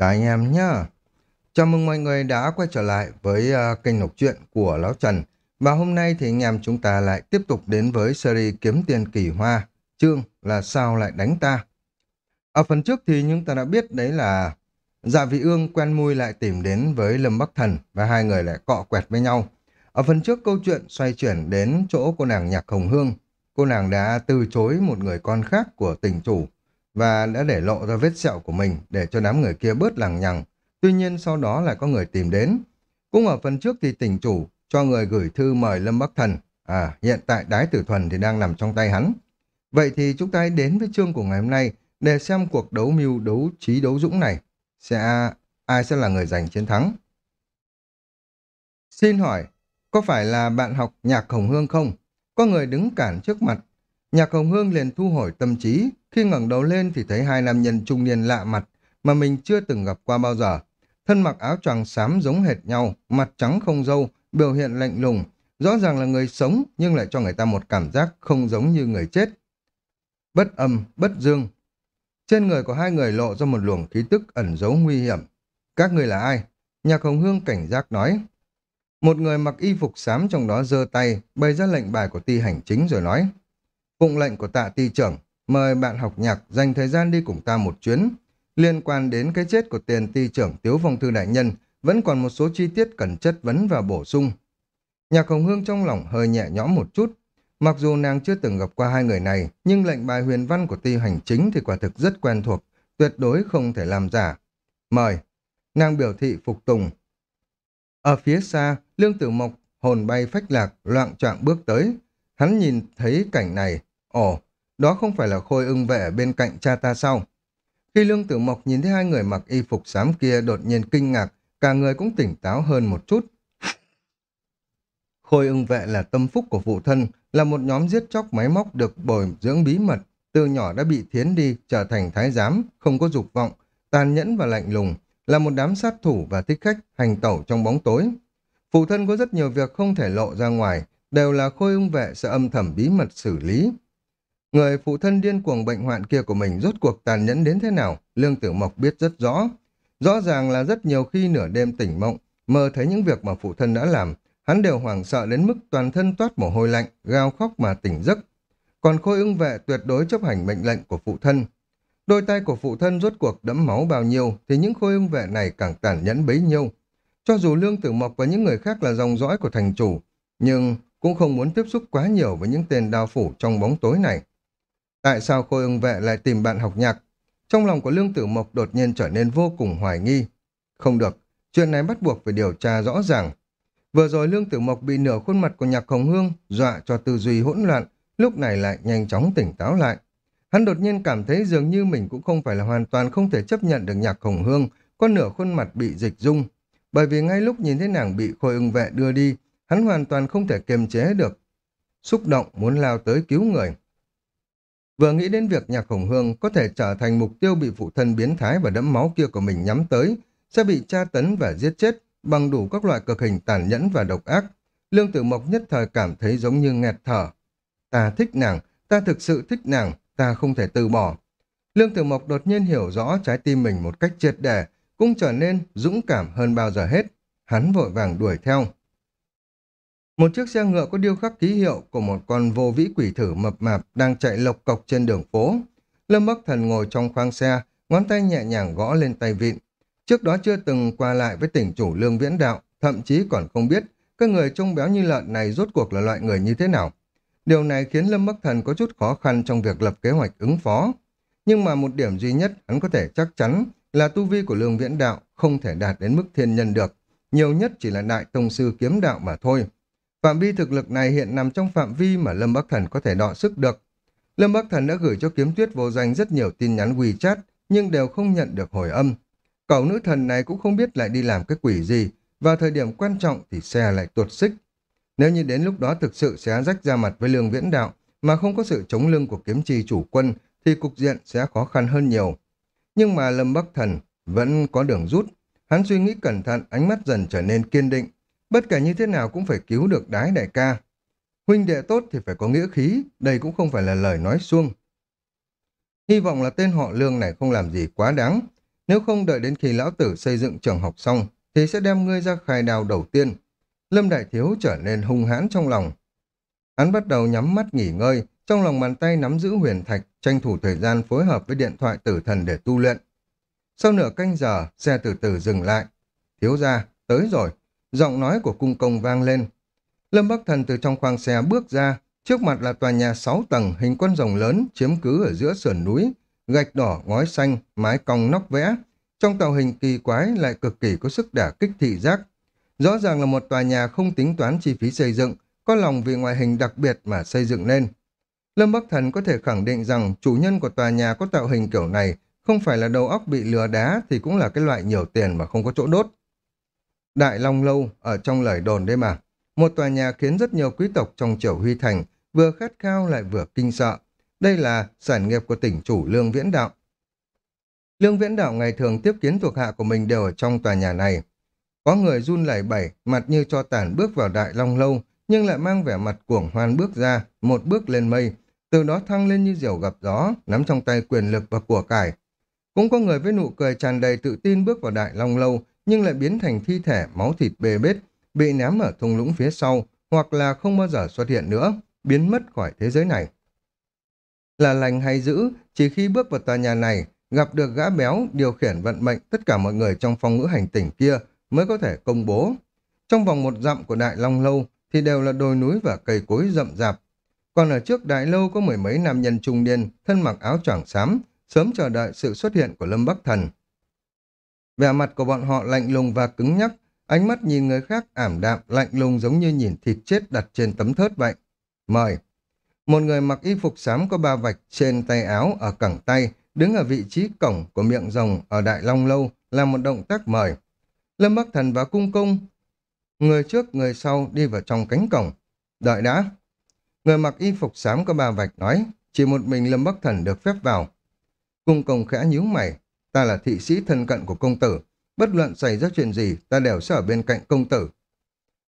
Cả anh em nhá. Chào mừng mọi người đã quay trở lại với uh, kênh đọc truyện của Lão Trần. Và hôm nay thì anh em chúng ta lại tiếp tục đến với series Kiếm Tiền Kỳ Hoa. Chương là sao lại đánh ta. Ở phần trước thì chúng ta đã biết đấy là Dạ Vị Ương quen mui lại tìm đến với Lâm Bắc Thần và hai người lại cọ quẹt với nhau. Ở phần trước câu chuyện xoay chuyển đến chỗ cô nàng Nhạc Hồng Hương. Cô nàng đã từ chối một người con khác của tình chủ và đã để lộ ra vết sẹo của mình để cho đám người kia bớt lằng nhằng. Tuy nhiên sau đó lại có người tìm đến. Cũng ở phần trước thì tỉnh chủ cho người gửi thư mời Lâm Bắc Thần. À, hiện tại đái tử thuần thì đang nằm trong tay hắn. Vậy thì chúng ta hãy đến với chương của ngày hôm nay để xem cuộc đấu mưu đấu trí đấu dũng này sẽ ai sẽ là người giành chiến thắng. Xin hỏi, có phải là bạn học nhạc Hồng Hương không? Có người đứng cản trước mặt. Nhạc Hồng Hương liền thu hồi tâm trí, khi ngẩng đầu lên thì thấy hai nam nhân trung niên lạ mặt mà mình chưa từng gặp qua bao giờ. Thân mặc áo choàng xám giống hệt nhau, mặt trắng không râu, biểu hiện lạnh lùng. Rõ ràng là người sống nhưng lại cho người ta một cảm giác không giống như người chết. Bất âm, bất dương. Trên người của hai người lộ ra một luồng khí tức ẩn giấu nguy hiểm. Các người là ai? Nhạc Hồng Hương cảnh giác nói. Một người mặc y phục xám trong đó giơ tay, bày ra lệnh bài của ti hành chính rồi nói. Phụng lệnh của tạ ti trưởng, mời bạn học nhạc dành thời gian đi cùng ta một chuyến. Liên quan đến cái chết của tiền ti trưởng Tiếu Phong Thư Đại Nhân, vẫn còn một số chi tiết cần chất vấn và bổ sung. Nhạc Hồng Hương trong lòng hơi nhẹ nhõm một chút. Mặc dù nàng chưa từng gặp qua hai người này, nhưng lệnh bài huyền văn của ti hành chính thì quả thực rất quen thuộc, tuyệt đối không thể làm giả. Mời. Nàng biểu thị phục tùng. Ở phía xa, Lương Tử Mộc hồn bay phách lạc, loạn trọng bước tới. Hắn nhìn thấy cảnh này. Ồ, đó không phải là khôi ưng vệ bên cạnh cha ta sao? Khi Lương Tử Mộc nhìn thấy hai người mặc y phục xám kia đột nhiên kinh ngạc, cả người cũng tỉnh táo hơn một chút. Khôi ưng vệ là tâm phúc của phụ thân, là một nhóm giết chóc máy móc được bồi dưỡng bí mật, từ nhỏ đã bị thiến đi, trở thành thái giám, không có dục vọng, tàn nhẫn và lạnh lùng, là một đám sát thủ và thích khách hành tẩu trong bóng tối. Phụ thân có rất nhiều việc không thể lộ ra ngoài, đều là khôi ưng vệ sẽ âm thầm bí mật xử lý. Người phụ thân điên cuồng bệnh hoạn kia của mình rốt cuộc tàn nhẫn đến thế nào, Lương Tử Mộc biết rất rõ. Rõ ràng là rất nhiều khi nửa đêm tỉnh mộng, mơ thấy những việc mà phụ thân đã làm, hắn đều hoảng sợ đến mức toàn thân toát mồ hôi lạnh, gào khóc mà tỉnh giấc. Còn khôi ưng vệ tuyệt đối chấp hành mệnh lệnh của phụ thân. Đôi tay của phụ thân rốt cuộc đẫm máu bao nhiêu thì những khôi ưng vệ này càng tàn nhẫn bấy nhiêu. Cho dù Lương Tử Mộc và những người khác là dòng dõi của thành chủ, nhưng cũng không muốn tiếp xúc quá nhiều với những tên đao phủ trong bóng tối này. Tại sao Khôi ưng vệ lại tìm bạn học nhạc? Trong lòng của Lương Tử Mộc đột nhiên trở nên vô cùng hoài nghi. Không được, chuyện này bắt buộc phải điều tra rõ ràng. Vừa rồi Lương Tử Mộc bị nửa khuôn mặt của nhạc hồng hương dọa cho tư duy hỗn loạn, lúc này lại nhanh chóng tỉnh táo lại. Hắn đột nhiên cảm thấy dường như mình cũng không phải là hoàn toàn không thể chấp nhận được nhạc hồng hương, có nửa khuôn mặt bị dịch dung. Bởi vì ngay lúc nhìn thấy nàng bị khôi ưng vệ đưa đi, hắn hoàn toàn không thể kiềm chế được. Xúc động muốn lao tới cứu người. Vừa nghĩ đến việc nhạc khổng hương có thể trở thành mục tiêu bị phụ thân biến thái và đẫm máu kia của mình nhắm tới, sẽ bị tra tấn và giết chết bằng đủ các loại cực hình tàn nhẫn và độc ác. Lương Tử Mộc nhất thời cảm thấy giống như nghẹt thở. Ta thích nàng, ta thực sự thích nàng, ta không thể từ bỏ. Lương Tử Mộc đột nhiên hiểu rõ trái tim mình một cách triệt để, cũng trở nên dũng cảm hơn bao giờ hết. Hắn vội vàng đuổi theo. Một chiếc xe ngựa có điêu khắc ký hiệu của một con vô vĩ quỷ thử mập mạp đang chạy lộc cộc trên đường phố. Lâm Bắc Thần ngồi trong khoang xe, ngón tay nhẹ nhàng gõ lên tay vịn. Trước đó chưa từng qua lại với tỉnh chủ lương viễn đạo, thậm chí còn không biết các người trông béo như lợn này rốt cuộc là loại người như thế nào. Điều này khiến Lâm Bắc Thần có chút khó khăn trong việc lập kế hoạch ứng phó. Nhưng mà một điểm duy nhất hắn có thể chắc chắn là tu vi của lương viễn đạo không thể đạt đến mức thiên nhân được. Nhiều nhất chỉ là đại tông sư kiếm đạo mà thôi. Phạm vi thực lực này hiện nằm trong phạm vi mà Lâm Bắc Thần có thể đọ sức được. Lâm Bắc Thần đã gửi cho kiếm tuyết vô danh rất nhiều tin nhắn WeChat, nhưng đều không nhận được hồi âm. Cậu nữ thần này cũng không biết lại đi làm cái quỷ gì, vào thời điểm quan trọng thì xe lại tuột xích. Nếu như đến lúc đó thực sự sẽ rách ra mặt với lương viễn đạo, mà không có sự chống lưng của kiếm trì chủ quân, thì cục diện sẽ khó khăn hơn nhiều. Nhưng mà Lâm Bắc Thần vẫn có đường rút. Hắn suy nghĩ cẩn thận, ánh mắt dần trở nên kiên định, Bất kể như thế nào cũng phải cứu được đái đại ca. Huynh đệ tốt thì phải có nghĩa khí, đây cũng không phải là lời nói suông. Hy vọng là tên họ lương này không làm gì quá đáng. Nếu không đợi đến khi lão tử xây dựng trường học xong, thì sẽ đem ngươi ra khai đào đầu tiên. Lâm Đại Thiếu trở nên hung hãn trong lòng. Hắn bắt đầu nhắm mắt nghỉ ngơi, trong lòng bàn tay nắm giữ huyền thạch, tranh thủ thời gian phối hợp với điện thoại tử thần để tu luyện. Sau nửa canh giờ, xe từ từ dừng lại. Thiếu ra, tới rồi. Giọng nói của cung công vang lên. Lâm Bắc Thần từ trong khoang xe bước ra, trước mặt là tòa nhà 6 tầng hình con rồng lớn chiếm cứ ở giữa sườn núi, gạch đỏ, ngói xanh, mái cong nóc vẽ. Trong tạo hình kỳ quái lại cực kỳ có sức đả kích thị giác. Rõ ràng là một tòa nhà không tính toán chi phí xây dựng, có lòng vì ngoại hình đặc biệt mà xây dựng nên. Lâm Bắc Thần có thể khẳng định rằng chủ nhân của tòa nhà có tạo hình kiểu này không phải là đầu óc bị lừa đá thì cũng là cái loại nhiều tiền mà không có chỗ đốt. Đại Long Lâu ở trong lời đồn đây mà. Một tòa nhà khiến rất nhiều quý tộc trong triều Huy Thành vừa khát khao lại vừa kinh sợ. Đây là sản nghiệp của tỉnh chủ Lương Viễn Đạo. Lương Viễn Đạo ngày thường tiếp kiến thuộc hạ của mình đều ở trong tòa nhà này. Có người run lẩy bẩy, mặt như cho tàn bước vào Đại Long Lâu, nhưng lại mang vẻ mặt cuồng hoan bước ra, một bước lên mây, từ đó thăng lên như diều gặp gió, nắm trong tay quyền lực và của cải. Cũng có người với nụ cười tràn đầy tự tin bước vào Đại Long Lâu, nhưng lại biến thành thi thể máu thịt bê bết, bị ném ở thung lũng phía sau, hoặc là không bao giờ xuất hiện nữa, biến mất khỏi thế giới này. Là lành hay dữ, chỉ khi bước vào tòa nhà này, gặp được gã béo, điều khiển vận mệnh tất cả mọi người trong phong ngữ hành tỉnh kia mới có thể công bố. Trong vòng một dặm của Đại Long Lâu thì đều là đồi núi và cây cối rậm rạp. Còn ở trước Đại Lâu có mười mấy nam nhân trung niên, thân mặc áo choàng xám, sớm chờ đợi sự xuất hiện của Lâm Bắc Thần. Vẻ mặt của bọn họ lạnh lùng và cứng nhắc, ánh mắt nhìn người khác ảm đạm, lạnh lùng giống như nhìn thịt chết đặt trên tấm thớt vậy. Mời! Một người mặc y phục xám có ba vạch trên tay áo ở cẳng tay, đứng ở vị trí cổng của miệng rồng ở Đại Long Lâu, làm một động tác mời. Lâm Bắc Thần và Cung cung người trước người sau đi vào trong cánh cổng. Đợi đã! Người mặc y phục xám có ba vạch nói, chỉ một mình Lâm Bắc Thần được phép vào. Cung cung khẽ nhíu mày, ta là thị sĩ thân cận của công tử, bất luận xảy ra chuyện gì, ta đều sẽ ở bên cạnh công tử.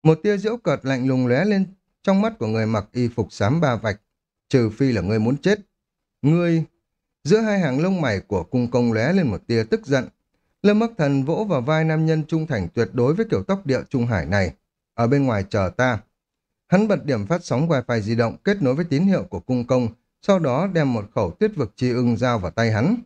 Một tia diễu cợt lạnh lùng lóe lên trong mắt của người mặc y phục xám ba vạch, trừ phi là ngươi muốn chết. Ngươi... Giữa hai hàng lông mày của cung công lóe lên một tia tức giận. Lâm Bắc Thần vỗ vào vai nam nhân trung thành tuyệt đối với kiểu tóc địa trung hải này. Ở bên ngoài chờ ta. Hắn bật điểm phát sóng wifi di động kết nối với tín hiệu của cung công, sau đó đem một khẩu tuyết vực chi ưng giao vào tay hắn.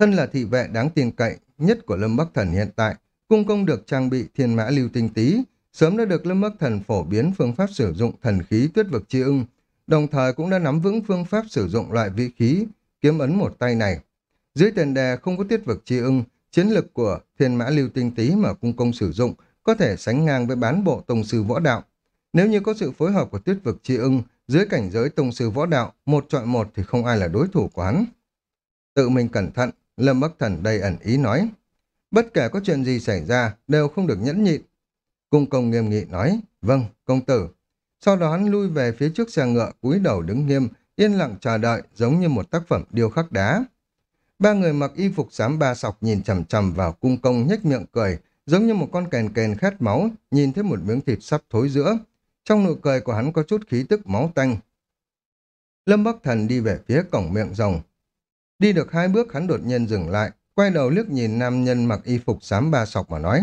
Thân là thị vệ đáng tin cậy nhất của Lâm Bắc Thần hiện tại, cung công được trang bị thiên mã lưu tinh tí, sớm đã được Lâm Bắc Thần phổ biến phương pháp sử dụng thần khí tuyết vực chi ưng, đồng thời cũng đã nắm vững phương pháp sử dụng loại vị khí kiếm ấn một tay này. Dưới tiền đề không có tuyết vực chi ưng, chiến lực của thiên mã lưu tinh tí mà cung công sử dụng có thể sánh ngang với bán bộ tông sư võ đạo. Nếu như có sự phối hợp của tuyết vực chi ưng, dưới cảnh giới tông sư võ đạo, một chọn một thì không ai là đối thủ của hắn. Tự mình cẩn thận, Lâm Bắc Thần đầy ẩn ý nói. Bất kể có chuyện gì xảy ra, đều không được nhẫn nhịn. Cung công nghiêm nghị nói, vâng, công tử. Sau đó hắn lui về phía trước xe ngựa, cúi đầu đứng nghiêm, yên lặng chờ đợi, giống như một tác phẩm điêu khắc đá. Ba người mặc y phục xám ba sọc nhìn chầm chầm vào cung công nhếch miệng cười, giống như một con kèn kèn khát máu, nhìn thấy một miếng thịt sắp thối giữa. Trong nụ cười của hắn có chút khí tức máu tanh. Lâm Bắc Thần đi về phía cổng miệng rồng. Đi được hai bước hắn đột nhiên dừng lại, quay đầu liếc nhìn nam nhân mặc y phục xám ba sọc mà nói.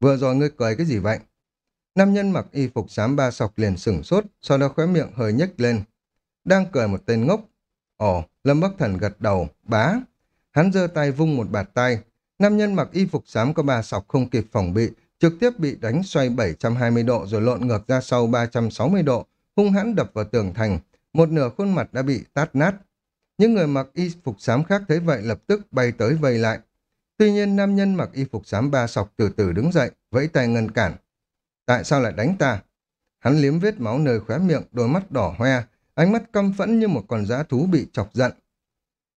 Vừa rồi ngươi cười cái gì vậy? Nam nhân mặc y phục xám ba sọc liền sửng sốt, sau đó khóe miệng hơi nhếch lên. Đang cười một tên ngốc. Ồ, Lâm Bắc Thần gật đầu, bá. Hắn giơ tay vung một bạt tay. Nam nhân mặc y phục xám có ba sọc không kịp phòng bị, trực tiếp bị đánh xoay 720 độ rồi lộn ngược ra sau 360 độ, hung hãn đập vào tường thành. Một nửa khuôn mặt đã bị tát nát. Những người mặc y phục xám khác thấy vậy lập tức bay tới vây lại. Tuy nhiên nam nhân mặc y phục xám ba sọc từ từ đứng dậy, vẫy tay ngăn cản. Tại sao lại đánh ta? Hắn liếm vết máu nơi khóe miệng, đôi mắt đỏ hoe, ánh mắt căm phẫn như một con dã thú bị chọc giận.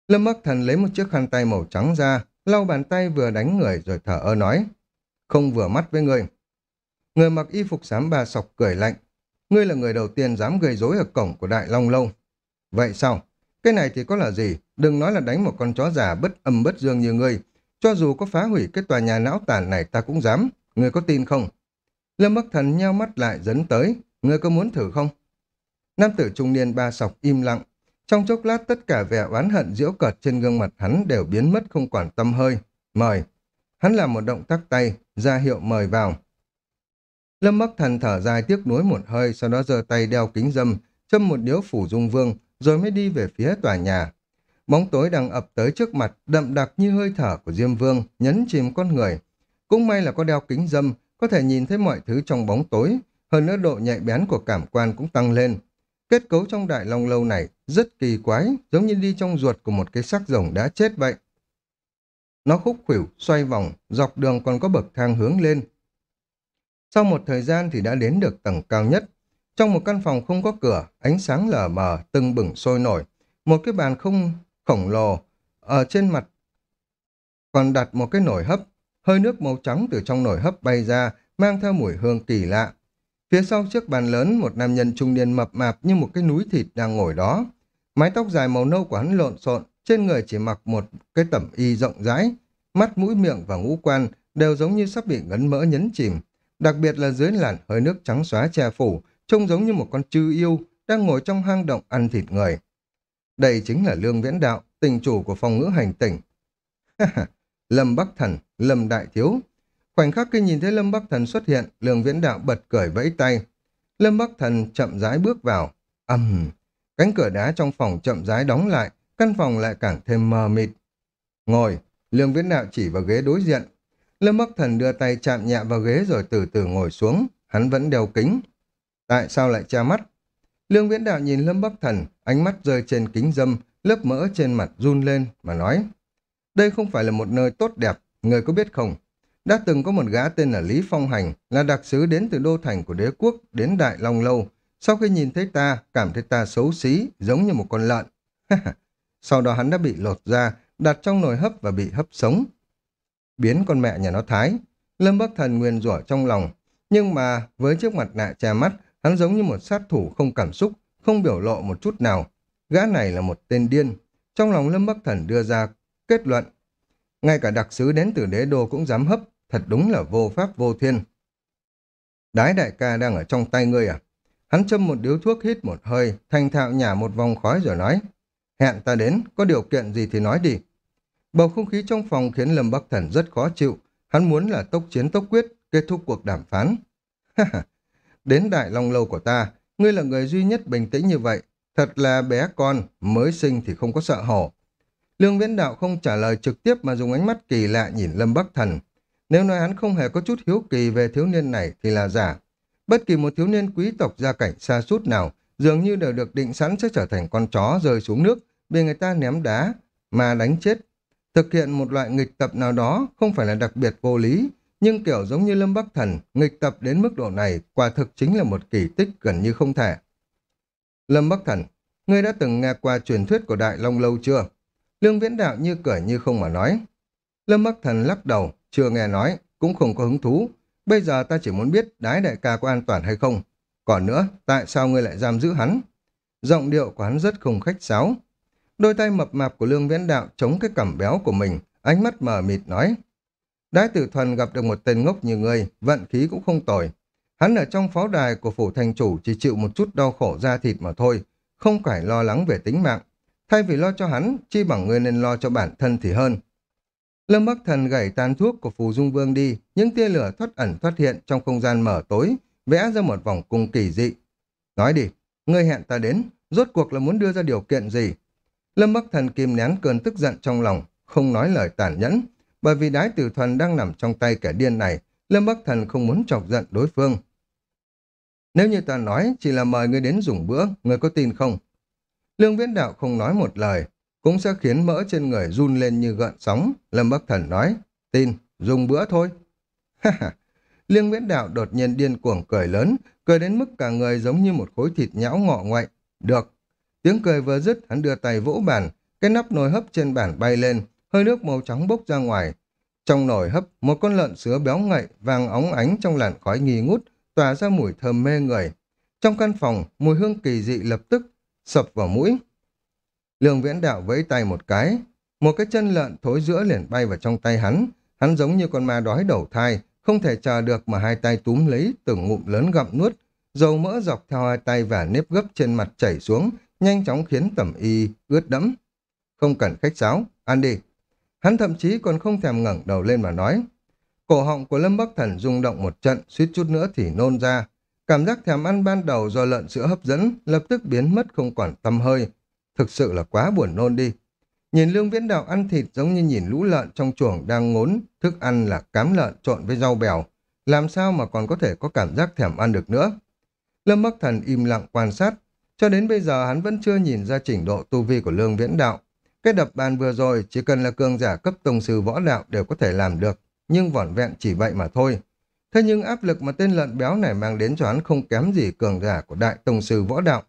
Lâm Bắc Thần lấy một chiếc khăn tay màu trắng ra, lau bàn tay vừa đánh người rồi thở ơ nói. Không vừa mắt với ngươi. Người mặc y phục xám ba sọc cười lạnh. Ngươi là người đầu tiên dám gây rối ở cổng của Đại Long Lâu. Vậy sao? Cái này thì có là gì? Đừng nói là đánh một con chó già bất âm bất dương như ngươi. Cho dù có phá hủy cái tòa nhà não tàn này ta cũng dám. Ngươi có tin không? Lâm Bắc Thần nheo mắt lại dẫn tới. Ngươi có muốn thử không? Nam tử trung niên ba sọc im lặng. Trong chốc lát tất cả vẻ oán hận diễu cợt trên gương mặt hắn đều biến mất không quản tâm hơi. Mời. Hắn làm một động tác tay, ra hiệu mời vào. Lâm Bắc Thần thở dài tiếc nuối một hơi, sau đó giơ tay đeo kính dâm, châm một điếu phủ dung vương, rồi mới đi về phía tòa nhà. Bóng tối đang ập tới trước mặt, đậm đặc như hơi thở của Diêm Vương, nhấn chìm con người. Cũng may là có đeo kính dâm, có thể nhìn thấy mọi thứ trong bóng tối, hơn nữa độ nhạy bén của cảm quan cũng tăng lên. Kết cấu trong đại long lâu này rất kỳ quái, giống như đi trong ruột của một cái xác rồng đã chết vậy. Nó khúc khuỷu, xoay vòng, dọc đường còn có bậc thang hướng lên. Sau một thời gian thì đã đến được tầng cao nhất. Trong một căn phòng không có cửa, ánh sáng lờ mờ, từng bừng sôi nổi. Một cái bàn không khổng lồ, ở trên mặt còn đặt một cái nồi hấp. Hơi nước màu trắng từ trong nồi hấp bay ra, mang theo mùi hương kỳ lạ. Phía sau chiếc bàn lớn, một nam nhân trung niên mập mạp như một cái núi thịt đang ngồi đó. Mái tóc dài màu nâu của hắn lộn xộn, trên người chỉ mặc một cái tẩm y rộng rãi, mắt mũi miệng và ngũ quan đều giống như sắp bị ngấn mỡ nhấn chìm. Đặc biệt là dưới làn hơi nước trắng xóa che phủ, trông giống như một con chư yêu đang ngồi trong hang động ăn thịt người. Đây chính là Lương Viễn Đạo, tình chủ của phòng ngữ hành tỉnh. Lâm Bắc Thần, Lâm Đại Thiếu. Khoảnh khắc khi nhìn thấy Lâm Bắc Thần xuất hiện, Lương Viễn Đạo bật cười vẫy tay. Lâm Bắc Thần chậm rãi bước vào. ầm, uhm. cánh cửa đá trong phòng chậm rãi đóng lại, căn phòng lại càng thêm mờ mịt. Ngồi, Lương Viễn Đạo chỉ vào ghế đối diện. Lâm Bắc Thần đưa tay chạm nhẹ vào ghế rồi từ từ ngồi xuống, hắn vẫn đeo kính. Tại sao lại che mắt? Lương Viễn Đạo nhìn Lâm Bắc Thần, ánh mắt rơi trên kính dâm, lớp mỡ trên mặt run lên mà nói. Đây không phải là một nơi tốt đẹp, người có biết không? Đã từng có một gã tên là Lý Phong Hành, là đặc sứ đến từ đô thành của đế quốc đến Đại Long Lâu. Sau khi nhìn thấy ta, cảm thấy ta xấu xí, giống như một con lợn. Sau đó hắn đã bị lột ra, đặt trong nồi hấp và bị hấp sống. Biến con mẹ nhà nó thái. Lâm Bắc Thần nguyên rủa trong lòng. Nhưng mà với chiếc mặt nạ che mắt, hắn giống như một sát thủ không cảm xúc, không biểu lộ một chút nào. Gã này là một tên điên. Trong lòng Lâm Bắc Thần đưa ra kết luận. Ngay cả đặc sứ đến từ đế đô cũng dám hấp, thật đúng là vô pháp vô thiên. Đái đại ca đang ở trong tay ngươi à? Hắn châm một điếu thuốc hít một hơi, thành thạo nhả một vòng khói rồi nói. Hẹn ta đến, có điều kiện gì thì nói đi. Bầu không khí trong phòng khiến Lâm Bắc Thần rất khó chịu. Hắn muốn là tốc chiến tốc quyết, kết thúc cuộc đàm phán đến đại long lâu của ta, ngươi là người duy nhất bình tĩnh như vậy. Thật là bé con, mới sinh thì không có sợ hổ. Lương Viễn Đạo không trả lời trực tiếp mà dùng ánh mắt kỳ lạ nhìn Lâm Bắc Thần. Nếu nói hắn không hề có chút hiếu kỳ về thiếu niên này thì là giả. Bất kỳ một thiếu niên quý tộc gia cảnh xa sút nào dường như đều được định sẵn sẽ trở thành con chó rơi xuống nước bị người ta ném đá mà đánh chết. Thực hiện một loại nghịch tập nào đó không phải là đặc biệt vô lý, nhưng kiểu giống như Lâm Bắc Thần, nghịch tập đến mức độ này quả thực chính là một kỳ tích gần như không thể. Lâm Bắc Thần, ngươi đã từng nghe qua truyền thuyết của Đại Long Lâu chưa? Lương Viễn Đạo như cười như không mà nói. Lâm Bắc Thần lắc đầu, chưa nghe nói, cũng không có hứng thú. Bây giờ ta chỉ muốn biết đái đại ca có an toàn hay không. Còn nữa, tại sao ngươi lại giam giữ hắn? Giọng điệu của hắn rất không khách sáo. Đôi tay mập mạp của Lương Viễn Đạo chống cái cằm béo của mình, ánh mắt mờ mịt nói. Đái tử thuần gặp được một tên ngốc như ngươi, vận khí cũng không tồi. Hắn ở trong pháo đài của phủ thành chủ chỉ chịu một chút đau khổ da thịt mà thôi, không phải lo lắng về tính mạng. Thay vì lo cho hắn, chi bằng ngươi nên lo cho bản thân thì hơn. Lâm Bắc Thần gảy tàn thuốc của Phù Dung Vương đi, những tia lửa thoát ẩn thoát hiện trong không gian mở tối, vẽ ra một vòng cung kỳ dị. Nói đi, ngươi hẹn ta đến, rốt cuộc là muốn đưa ra điều kiện gì? Lâm Bắc Thần kìm nén cơn tức giận trong lòng, không nói lời tàn nhẫn, bởi vì đái tử thuần đang nằm trong tay kẻ điên này, Lâm Bắc Thần không muốn chọc giận đối phương. Nếu như ta nói chỉ là mời ngươi đến dùng bữa, ngươi có tin không? Lương Viễn Đạo không nói một lời, cũng sẽ khiến mỡ trên người run lên như gợn sóng. Lâm Bắc Thần nói, tin, dùng bữa thôi. Ha ha, Lương Viễn Đạo đột nhiên điên cuồng cười lớn, cười đến mức cả người giống như một khối thịt nhão ngọ ngoại. Được. Tiếng cười vừa dứt, hắn đưa tay vỗ bàn, cái nắp nồi hấp trên bàn bay lên, hơi nước màu trắng bốc ra ngoài. Trong nồi hấp, một con lợn sứa béo ngậy, vàng óng ánh trong làn khói nghi ngút, tỏa ra mùi thơm mê người. Trong căn phòng, mùi hương kỳ dị lập tức sập vào mũi. Lương viễn đạo vẫy tay một cái, một cái chân lợn thối giữa liền bay vào trong tay hắn. Hắn giống như con ma đói đầu thai, không thể chờ được mà hai tay túm lấy từng ngụm lớn gặm nuốt. Dầu mỡ dọc theo hai tay và nếp gấp trên mặt chảy xuống, nhanh chóng khiến tẩm y ướt đẫm. Không cần khách sáo, ăn đi. Hắn thậm chí còn không thèm ngẩng đầu lên mà nói. Cổ họng của Lâm Bắc Thần rung động một trận, suýt chút nữa thì nôn ra. Cảm giác thèm ăn ban đầu do lợn sữa hấp dẫn, lập tức biến mất không còn tâm hơi. Thực sự là quá buồn nôn đi. Nhìn Lương Viễn Đạo ăn thịt giống như nhìn lũ lợn trong chuồng đang ngốn, thức ăn là cám lợn trộn với rau bèo. Làm sao mà còn có thể có cảm giác thèm ăn được nữa? Lâm Bắc Thần im lặng quan sát. Cho đến bây giờ hắn vẫn chưa nhìn ra trình độ tu vi của Lương Viễn Đạo. Cái đập bàn vừa rồi chỉ cần là cường giả cấp tông sư võ đạo đều có thể làm được, nhưng vỏn vẹn chỉ vậy mà thôi. Thế nhưng áp lực mà tên lợn béo này mang đến cho hắn không kém gì cường giả của đại tông sư võ đạo.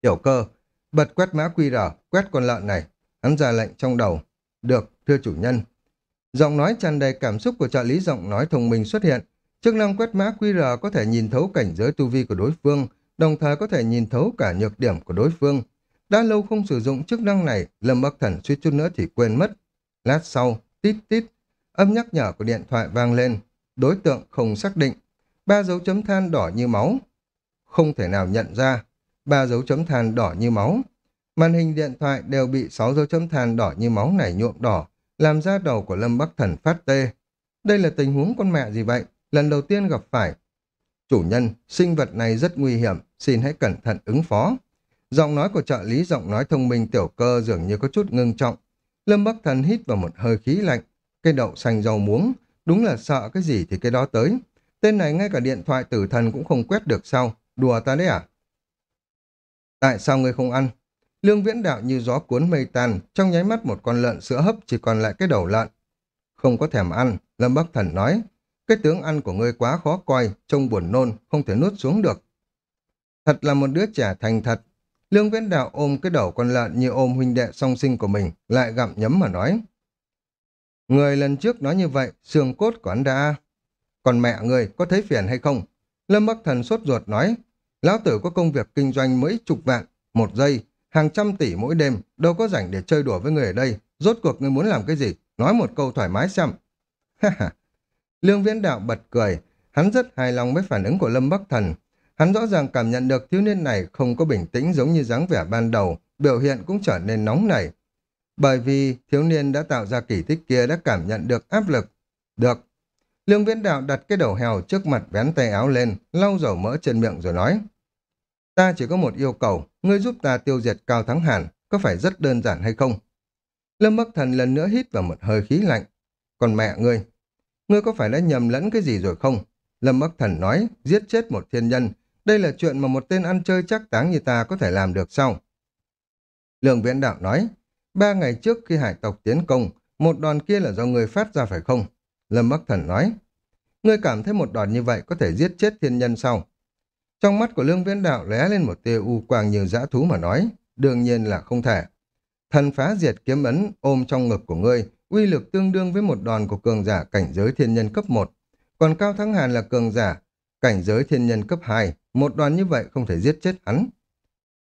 Tiểu cơ, bật quét mã QR, quét con lợn này. Hắn ra lệnh trong đầu. Được, thưa chủ nhân. Giọng nói tràn đầy cảm xúc của trợ lý giọng nói thông minh xuất hiện. Chức năng quét mã QR có thể nhìn thấu cảnh giới tu vi của đối phương, đồng thời có thể nhìn thấu cả nhược điểm của đối phương. Đã lâu không sử dụng chức năng này, Lâm Bắc Thần suýt chút nữa thì quên mất. Lát sau, tít tít, âm nhắc nhở của điện thoại vang lên. Đối tượng không xác định. Ba dấu chấm than đỏ như máu. Không thể nào nhận ra. Ba dấu chấm than đỏ như máu. Màn hình điện thoại đều bị sáu dấu chấm than đỏ như máu này nhuộm đỏ, làm ra đầu của Lâm Bắc Thần phát tê. Đây là tình huống con mẹ gì vậy? Lần đầu tiên gặp phải. Chủ nhân, sinh vật này rất nguy hiểm, xin hãy cẩn thận ứng phó. Giọng nói của trợ lý giọng nói thông minh tiểu cơ dường như có chút ngưng trọng. Lâm Bắc Thần hít vào một hơi khí lạnh. Cây đậu xanh rau muống, đúng là sợ cái gì thì cái đó tới. Tên này ngay cả điện thoại tử thần cũng không quét được sao? Đùa ta đấy à? Tại sao ngươi không ăn? Lương viễn đạo như gió cuốn mây tan, trong nháy mắt một con lợn sữa hấp chỉ còn lại cái đầu lợn. Không có thèm ăn, Lâm Bắc Thần nói. Cái tướng ăn của ngươi quá khó coi, trông buồn nôn, không thể nuốt xuống được. Thật là một đứa trẻ thành thật. Lương viễn đạo ôm cái đầu con lợn như ôm huynh đệ song sinh của mình, lại gặm nhấm mà nói. Người lần trước nói như vậy, xương cốt của anh đã... Còn mẹ người có thấy phiền hay không? Lâm Bắc Thần sốt ruột nói, lão tử có công việc kinh doanh mấy chục vạn, một giây, hàng trăm tỷ mỗi đêm, đâu có rảnh để chơi đùa với người ở đây. Rốt cuộc người muốn làm cái gì? Nói một câu thoải mái xem. Lương Viễn Đạo bật cười. Hắn rất hài lòng với phản ứng của Lâm Bắc Thần. Hắn rõ ràng cảm nhận được thiếu niên này không có bình tĩnh giống như dáng vẻ ban đầu, biểu hiện cũng trở nên nóng nảy. Bởi vì thiếu niên đã tạo ra kỳ tích kia đã cảm nhận được áp lực. Được. Lương Viễn Đạo đặt cái đầu heo trước mặt vén tay áo lên, lau dầu mỡ trên miệng rồi nói. Ta chỉ có một yêu cầu, ngươi giúp ta tiêu diệt Cao Thắng Hàn, có phải rất đơn giản hay không? Lâm Bắc Thần lần nữa hít vào một hơi khí lạnh. Còn mẹ ngươi, ngươi có phải đã nhầm lẫn cái gì rồi không? Lâm Bắc Thần nói, giết chết một thiên nhân, đây là chuyện mà một tên ăn chơi chắc táng như ta có thể làm được sao? Lượng viễn đạo nói, ba ngày trước khi hải tộc tiến công, một đòn kia là do người phát ra phải không? Lâm Bắc Thần nói, ngươi cảm thấy một đòn như vậy có thể giết chết thiên nhân sao? Trong mắt của Lương Viễn Đạo lóe lên một tia u quang như dã thú mà nói, đương nhiên là không thể. Thần phá diệt kiếm ấn ôm trong ngực của ngươi, uy lực tương đương với một đòn của cường giả cảnh giới thiên nhân cấp 1. Còn Cao Thắng Hàn là cường giả cảnh giới thiên nhân cấp 2, một đoàn như vậy không thể giết chết hắn.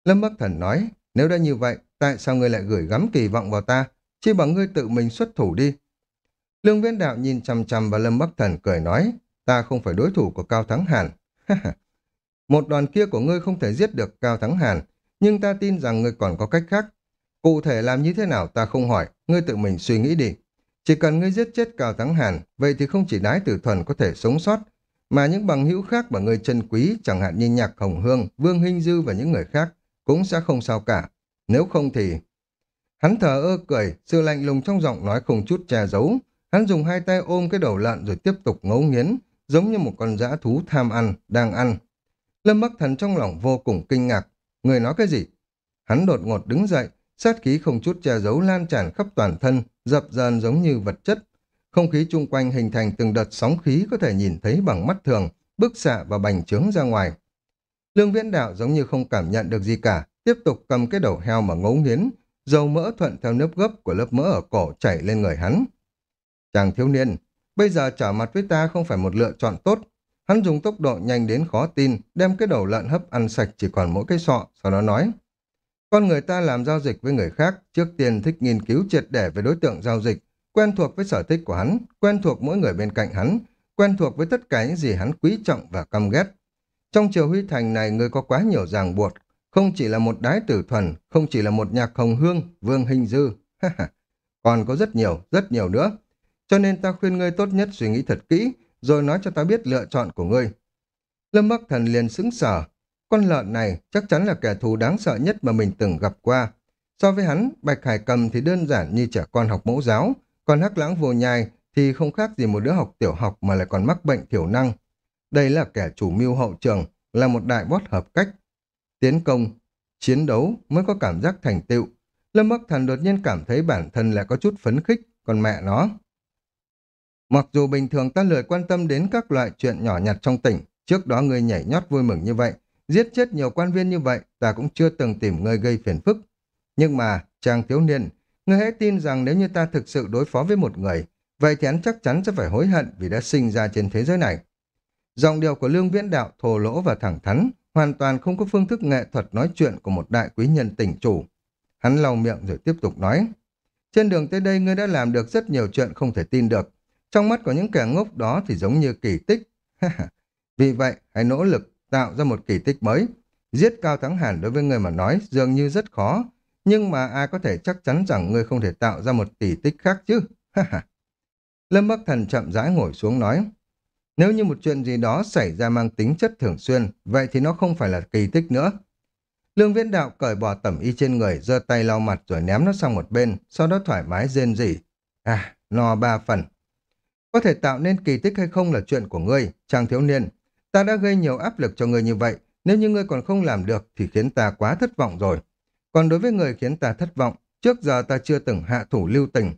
Lâm Bắc Thần nói, nếu đã như vậy, tại sao ngươi lại gửi gắm kỳ vọng vào ta, chỉ bằng ngươi tự mình xuất thủ đi. Lương Viễn Đạo nhìn chằm chằm vào Lâm Bắc Thần cười nói, ta không phải đối thủ của Cao Thắng Hàn. Một đoàn kia của ngươi không thể giết được Cao Thắng Hàn, nhưng ta tin rằng ngươi còn có cách khác. Cụ thể làm như thế nào ta không hỏi, ngươi tự mình suy nghĩ đi. Chỉ cần ngươi giết chết Cao Thắng Hàn, vậy thì không chỉ đái tử thuần có thể sống sót, mà những bằng hữu khác mà ngươi chân quý, chẳng hạn như Nhạc Hồng Hương, Vương Hinh Dư và những người khác, cũng sẽ không sao cả. Nếu không thì... Hắn thờ ơ cười, sự lạnh lùng trong giọng nói không chút che giấu. Hắn dùng hai tay ôm cái đầu lợn rồi tiếp tục ngấu nghiến, giống như một con dã thú tham ăn, đang ăn. Lâm Bắc Thần trong lòng vô cùng kinh ngạc. Người nói cái gì? Hắn đột ngột đứng dậy, sát khí không chút che giấu lan tràn khắp toàn thân, dập dờn giống như vật chất. Không khí chung quanh hình thành từng đợt sóng khí có thể nhìn thấy bằng mắt thường, bức xạ và bành trướng ra ngoài. Lương viễn đạo giống như không cảm nhận được gì cả, tiếp tục cầm cái đầu heo mà ngấu nghiến, dầu mỡ thuận theo nếp gấp của lớp mỡ ở cổ chảy lên người hắn. Chàng thiếu niên, bây giờ trở mặt với ta không phải một lựa chọn tốt, Hắn dùng tốc độ nhanh đến khó tin, đem cái đầu lợn hấp ăn sạch chỉ còn mỗi cái sọ, sau đó nói. Con người ta làm giao dịch với người khác, trước tiên thích nghiên cứu triệt để về đối tượng giao dịch, quen thuộc với sở thích của hắn, quen thuộc mỗi người bên cạnh hắn, quen thuộc với tất cả những gì hắn quý trọng và căm ghét. Trong triều huy thành này người có quá nhiều ràng buộc, không chỉ là một đái tử thuần, không chỉ là một nhạc hồng hương, vương hình dư. Còn có rất nhiều, rất nhiều nữa. Cho nên ta khuyên ngươi tốt nhất suy nghĩ thật kỹ, rồi nói cho ta biết lựa chọn của ngươi. Lâm Bắc Thần liền sững sờ. Con lợn này chắc chắn là kẻ thù đáng sợ nhất mà mình từng gặp qua. So với hắn, Bạch Hải Cầm thì đơn giản như trẻ con học mẫu giáo, còn Hắc Lãng Vô Nhai thì không khác gì một đứa học tiểu học mà lại còn mắc bệnh thiểu năng. Đây là kẻ chủ mưu hậu trường, là một đại bót hợp cách. Tiến công, chiến đấu mới có cảm giác thành tựu. Lâm Bắc Thần đột nhiên cảm thấy bản thân lại có chút phấn khích, còn mẹ nó. Mặc dù bình thường ta lười quan tâm đến các loại chuyện nhỏ nhặt trong tỉnh, trước đó ngươi nhảy nhót vui mừng như vậy, giết chết nhiều quan viên như vậy, ta cũng chưa từng tìm ngươi gây phiền phức. Nhưng mà, chàng thiếu niên, ngươi hãy tin rằng nếu như ta thực sự đối phó với một người, vậy thì hắn chắc chắn sẽ phải hối hận vì đã sinh ra trên thế giới này. Giọng điệu của Lương Viễn Đạo thô lỗ và thẳng thắn, hoàn toàn không có phương thức nghệ thuật nói chuyện của một đại quý nhân tỉnh chủ. Hắn lau miệng rồi tiếp tục nói. Trên đường tới đây ngươi đã làm được rất nhiều chuyện không thể tin được. Trong mắt của những kẻ ngốc đó thì giống như kỳ tích. Vì vậy, hãy nỗ lực tạo ra một kỳ tích mới. Giết Cao Thắng Hàn đối với người mà nói dường như rất khó, nhưng mà ai có thể chắc chắn rằng ngươi không thể tạo ra một kỳ tích khác chứ? Lâm Bắc Thần chậm rãi ngồi xuống nói, nếu như một chuyện gì đó xảy ra mang tính chất thường xuyên, vậy thì nó không phải là kỳ tích nữa. Lương Viễn Đạo cởi bỏ tẩm y trên người, giơ tay lau mặt rồi ném nó sang một bên, sau đó thoải mái rên rỉ. À, no ba phần. Có thể tạo nên kỳ tích hay không là chuyện của ngươi, chàng thiếu niên. Ta đã gây nhiều áp lực cho ngươi như vậy, nếu như ngươi còn không làm được thì khiến ta quá thất vọng rồi. Còn đối với người khiến ta thất vọng, trước giờ ta chưa từng hạ thủ lưu tình.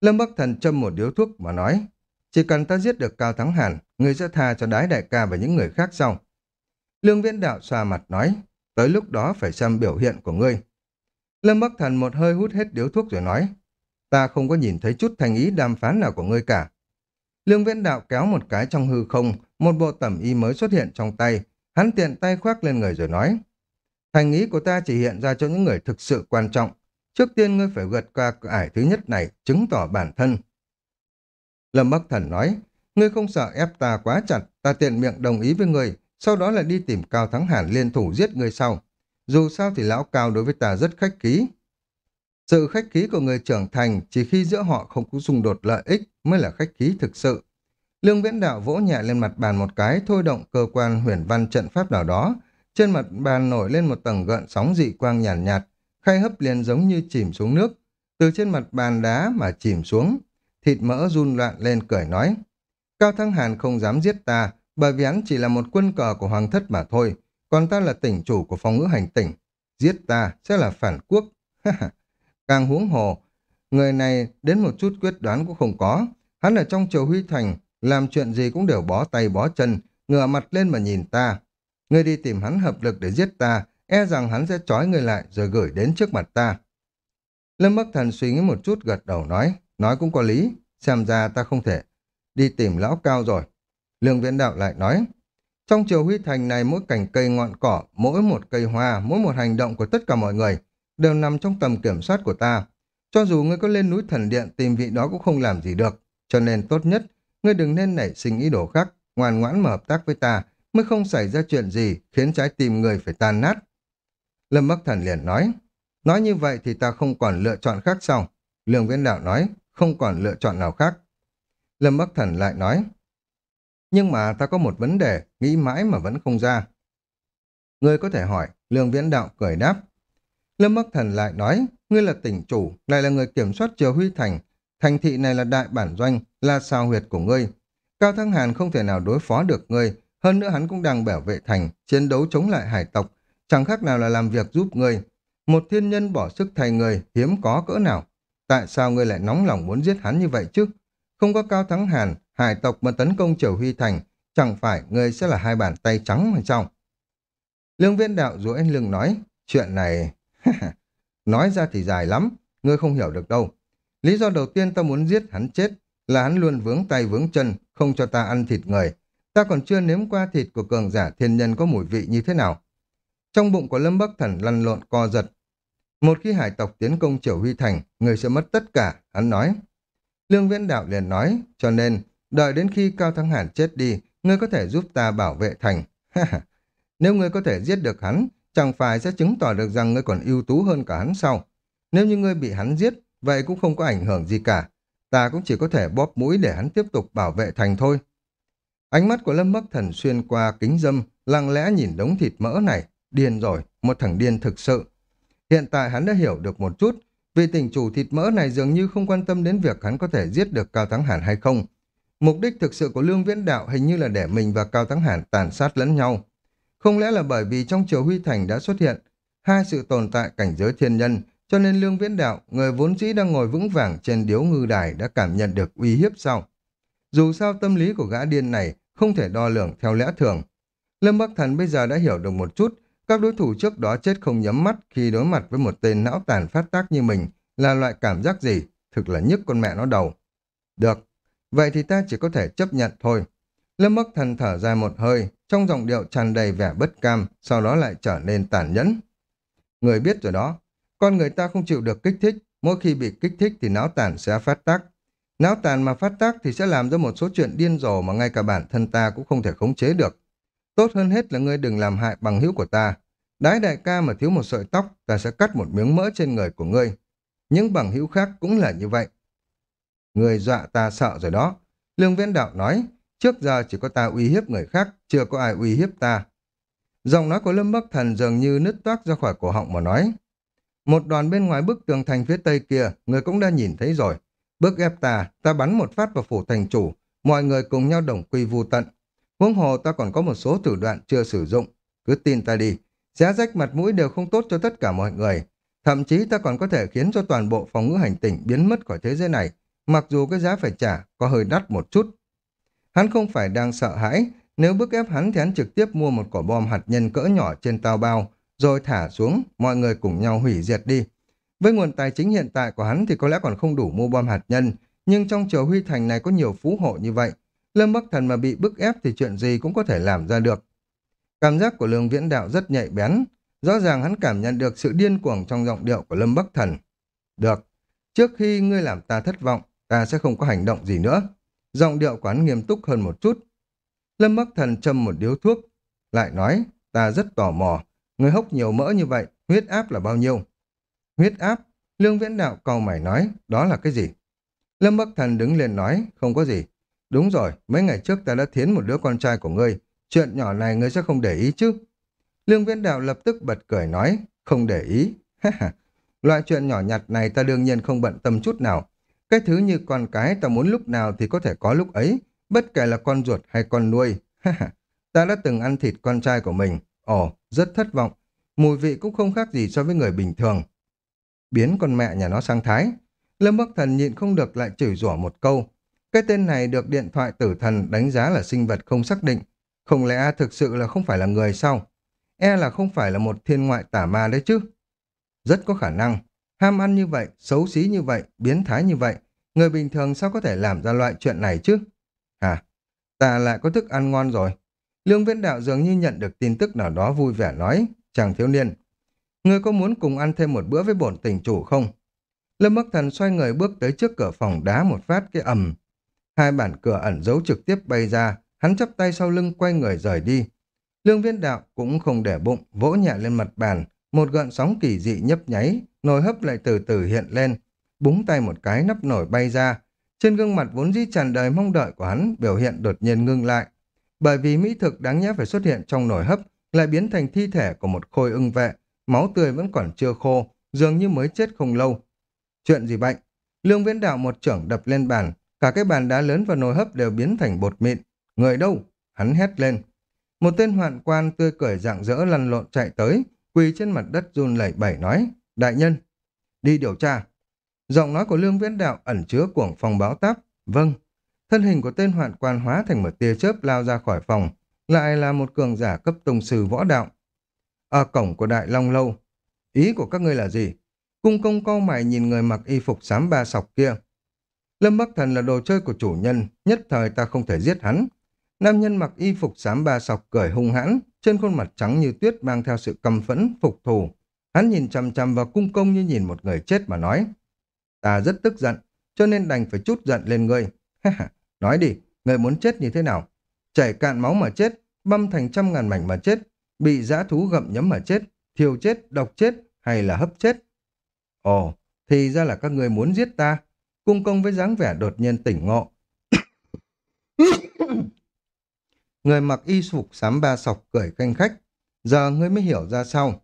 Lâm Bắc Thần châm một điếu thuốc mà nói, chỉ cần ta giết được Cao Thắng Hàn, người sẽ tha cho đái đại ca và những người khác sau. Lương Viễn Đạo xoa mặt nói, tới lúc đó phải xem biểu hiện của ngươi. Lâm Bắc Thần một hơi hút hết điếu thuốc rồi nói, ta không có nhìn thấy chút thành ý đàm phán nào của ngươi cả. Lương Viễn Đạo kéo một cái trong hư không, một bộ tẩm y mới xuất hiện trong tay, hắn tiện tay khoác lên người rồi nói, thành ý của ta chỉ hiện ra cho những người thực sự quan trọng. Trước tiên ngươi phải vượt qua cửa ải thứ nhất này, chứng tỏ bản thân. Lâm Bắc Thần nói, ngươi không sợ ép ta quá chặt, ta tiện miệng đồng ý với ngươi, sau đó là đi tìm Cao Thắng Hàn liên thủ giết ngươi sau. Dù sao thì lão Cao đối với ta rất khách khí. Sự khách khí của người trưởng thành chỉ khi giữa họ không có xung đột lợi ích mới là khách khí thực sự. Lương Viễn Đạo vỗ nhẹ lên mặt bàn một cái, thôi động cơ quan huyền văn trận pháp nào đó. Trên mặt bàn nổi lên một tầng gợn sóng dị quang nhàn nhạt, nhạt, khay hấp liền giống như chìm xuống nước. Từ trên mặt bàn đá mà chìm xuống, thịt mỡ run loạn lên cười nói. Cao Thăng Hàn không dám giết ta, bởi vì hắn chỉ là một quân cờ của hoàng thất mà thôi, còn ta là tỉnh chủ của phòng ngữ hành tỉnh. Giết ta sẽ là phản quốc. Càng huống hồ, người này đến một chút quyết đoán cũng không có. Hắn ở trong triều huy thành, làm chuyện gì cũng đều bó tay bó chân, ngửa mặt lên mà nhìn ta. Ngươi đi tìm hắn hợp lực để giết ta, e rằng hắn sẽ trói ngươi lại rồi gửi đến trước mặt ta. Lâm Bắc Thần suy nghĩ một chút gật đầu nói, nói cũng có lý, xem ra ta không thể đi tìm lão cao rồi. Lương Viễn Đạo lại nói, trong triều huy thành này mỗi cành cây ngọn cỏ, mỗi một cây hoa, mỗi một hành động của tất cả mọi người đều nằm trong tầm kiểm soát của ta. Cho dù ngươi có lên núi thần điện tìm vị đó cũng không làm gì được, cho nên tốt nhất ngươi đừng nên nảy sinh ý đồ khác, ngoan ngoãn mà hợp tác với ta, mới không xảy ra chuyện gì khiến trái tim người phải tan nát. Lâm Bắc Thần liền nói, nói như vậy thì ta không còn lựa chọn khác sao? Lương Viễn Đạo nói, không còn lựa chọn nào khác. Lâm Bắc Thần lại nói, nhưng mà ta có một vấn đề, nghĩ mãi mà vẫn không ra. Ngươi có thể hỏi, Lương Viễn Đạo cười đáp. Lâm Bắc Thần lại nói, ngươi là tỉnh chủ, lại là người kiểm soát triều huy thành, thành thị này là đại bản doanh, là sao huyệt của ngươi. Cao Thăng Hàn không thể nào đối phó được ngươi, hơn nữa hắn cũng đang bảo vệ thành, chiến đấu chống lại hải tộc, chẳng khác nào là làm việc giúp ngươi. Một thiên nhân bỏ sức thay người, hiếm có cỡ nào. Tại sao ngươi lại nóng lòng muốn giết hắn như vậy chứ? Không có Cao Thắng Hàn, hải tộc mà tấn công Triều Huy Thành, chẳng phải ngươi sẽ là hai bàn tay trắng mà sao? Lương viên đạo duỗi lưng nói, chuyện này... nói ra thì dài lắm, ngươi không hiểu được đâu. Lý do đầu tiên ta muốn giết hắn chết là hắn luôn vướng tay vướng chân, không cho ta ăn thịt người. Ta còn chưa nếm qua thịt của cường giả thiên nhân có mùi vị như thế nào. Trong bụng của Lâm Bắc Thần lăn lộn co giật. Một khi hải tộc tiến công Triều Huy Thành, người sẽ mất tất cả, hắn nói. Lương Viễn Đạo liền nói, cho nên, đợi đến khi Cao Thắng Hàn chết đi, ngươi có thể giúp ta bảo vệ thành. Nếu ngươi có thể giết được hắn, chẳng phải sẽ chứng tỏ được rằng ngươi còn ưu tú hơn cả hắn sao? Nếu như ngươi bị hắn giết, vậy cũng không có ảnh hưởng gì cả. Ta cũng chỉ có thể bóp mũi để hắn tiếp tục bảo vệ thành thôi. Ánh mắt của Lâm Bắc Thần xuyên qua kính dâm, lặng lẽ nhìn đống thịt mỡ này. Điên rồi, một thằng điên thực sự. Hiện tại hắn đã hiểu được một chút, vì tỉnh chủ thịt mỡ này dường như không quan tâm đến việc hắn có thể giết được Cao Thắng Hàn hay không. Mục đích thực sự của Lương Viễn Đạo hình như là để mình và Cao Thắng Hàn tàn sát lẫn nhau. Không lẽ là bởi vì trong Triều Huy Thành đã xuất hiện hai sự tồn tại cảnh giới thiên nhân, cho nên Lương Viễn Đạo, người vốn dĩ đang ngồi vững vàng trên điếu ngư đài đã cảm nhận được uy hiếp sau. Dù sao tâm lý của gã điên này không thể đo lường theo lẽ thường. Lâm Bắc Thần bây giờ đã hiểu được một chút, các đối thủ trước đó chết không nhắm mắt khi đối mặt với một tên não tàn phát tác như mình là loại cảm giác gì, thực là nhức con mẹ nó đầu. Được, vậy thì ta chỉ có thể chấp nhận thôi. Lâm Bắc Thần thở dài một hơi, trong giọng điệu tràn đầy vẻ bất cam, sau đó lại trở nên tàn nhẫn. Người biết rồi đó, con người ta không chịu được kích thích, mỗi khi bị kích thích thì não tàn sẽ phát tác. Não tàn mà phát tác thì sẽ làm ra một số chuyện điên rồ mà ngay cả bản thân ta cũng không thể khống chế được. Tốt hơn hết là ngươi đừng làm hại bằng hữu của ta. Đái đại ca mà thiếu một sợi tóc, ta sẽ cắt một miếng mỡ trên người của ngươi. Những bằng hữu khác cũng là như vậy. Người dọa ta sợ rồi đó. Lương Viễn Đạo nói, trước giờ chỉ có ta uy hiếp người khác, chưa có ai uy hiếp ta. Giọng nói của Lâm Bắc Thần dường như nứt toác ra khỏi cổ họng mà nói. Một đoàn bên ngoài bức tường thành phía tây kia, người cũng đã nhìn thấy rồi. Bước ép ta, ta bắn một phát vào phủ thành chủ, mọi người cùng nhau đồng quy vu tận. Huống hồ ta còn có một số thủ đoạn chưa sử dụng. Cứ tin ta đi, xé rách mặt mũi đều không tốt cho tất cả mọi người. Thậm chí ta còn có thể khiến cho toàn bộ phòng ngữ hành tinh biến mất khỏi thế giới này, mặc dù cái giá phải trả có hơi đắt một chút. Hắn không phải đang sợ hãi, nếu bức ép hắn thì hắn trực tiếp mua một quả bom hạt nhân cỡ nhỏ trên tàu bao, rồi thả xuống, mọi người cùng nhau hủy diệt đi. Với nguồn tài chính hiện tại của hắn thì có lẽ còn không đủ mua bom hạt nhân, nhưng trong triều huy thành này có nhiều phú hộ như vậy. Lâm Bắc Thần mà bị bức ép thì chuyện gì cũng có thể làm ra được. Cảm giác của Lương Viễn Đạo rất nhạy bén. Rõ ràng hắn cảm nhận được sự điên cuồng trong giọng điệu của Lâm Bắc Thần. Được, trước khi ngươi làm ta thất vọng, ta sẽ không có hành động gì nữa. Giọng điệu của hắn nghiêm túc hơn một chút. Lâm Bắc Thần châm một điếu thuốc, lại nói, ta rất tò mò, ngươi hốc nhiều mỡ như vậy, huyết áp là bao nhiêu? Huyết áp, Lương Viễn Đạo cầu mày nói, đó là cái gì? Lâm Bắc Thần đứng lên nói, không có gì. Đúng rồi, mấy ngày trước ta đã thiến một đứa con trai của ngươi, chuyện nhỏ này ngươi sẽ không để ý chứ? Lương Viễn Đạo lập tức bật cười nói, không để ý. Loại chuyện nhỏ nhặt này ta đương nhiên không bận tâm chút nào. Cái thứ như con cái ta muốn lúc nào thì có thể có lúc ấy, bất kể là con ruột hay con nuôi. ta đã từng ăn thịt con trai của mình. Ồ, rất thất vọng. Mùi vị cũng không khác gì so với người bình thường biến con mẹ nhà nó sang Thái. Lâm Bắc Thần nhịn không được lại chửi rủa một câu. Cái tên này được điện thoại tử thần đánh giá là sinh vật không xác định. Không lẽ thực sự là không phải là người sao? E là không phải là một thiên ngoại tả ma đấy chứ. Rất có khả năng. Ham ăn như vậy, xấu xí như vậy, biến thái như vậy. Người bình thường sao có thể làm ra loại chuyện này chứ? À, ta lại có thức ăn ngon rồi. Lương Viễn Đạo dường như nhận được tin tức nào đó vui vẻ nói. Chàng thiếu niên, Ngươi có muốn cùng ăn thêm một bữa với bổn tình chủ không? Lâm Bắc Thần xoay người bước tới trước cửa phòng đá một phát cái ầm. Hai bản cửa ẩn giấu trực tiếp bay ra, hắn chắp tay sau lưng quay người rời đi. Lương viên đạo cũng không để bụng, vỗ nhẹ lên mặt bàn, một gợn sóng kỳ dị nhấp nháy, nồi hấp lại từ từ hiện lên, búng tay một cái nắp nổi bay ra. Trên gương mặt vốn dĩ tràn đầy mong đợi của hắn, biểu hiện đột nhiên ngưng lại. Bởi vì mỹ thực đáng nhẽ phải xuất hiện trong nồi hấp, lại biến thành thi thể của một khôi ưng vệ, máu tươi vẫn còn chưa khô, dường như mới chết không lâu. Chuyện gì bệnh? Lương Viễn Đạo một trưởng đập lên bàn, cả cái bàn đá lớn và nồi hấp đều biến thành bột mịn. Người đâu? Hắn hét lên. Một tên hoạn quan tươi cười rạng rỡ lăn lộn chạy tới, quỳ trên mặt đất run lẩy bẩy nói, đại nhân, đi điều tra. Giọng nói của Lương Viễn Đạo ẩn chứa cuồng phòng báo táp. Vâng. Thân hình của tên hoạn quan hóa thành một tia chớp lao ra khỏi phòng, lại là một cường giả cấp tông sư võ đạo ở cổng của Đại Long Lâu. Ý của các ngươi là gì? Cung công câu mày nhìn người mặc y phục xám ba sọc kia. Lâm Bắc Thần là đồ chơi của chủ nhân, nhất thời ta không thể giết hắn. Nam nhân mặc y phục xám ba sọc cười hung hãn, trên khuôn mặt trắng như tuyết mang theo sự căm phẫn, phục thù. Hắn nhìn chằm chằm vào cung công như nhìn một người chết mà nói. Ta rất tức giận, cho nên đành phải chút giận lên ngươi. nói đi, người muốn chết như thế nào? Chảy cạn máu mà chết, băm thành trăm ngàn mảnh mà chết, bị dã thú gặm nhấm mà chết, thiêu chết, độc chết hay là hấp chết? Ồ, thì ra là các người muốn giết ta. Cung công với dáng vẻ đột nhiên tỉnh ngộ. người mặc y phục sám ba sọc cười canh khách. Giờ ngươi mới hiểu ra sao.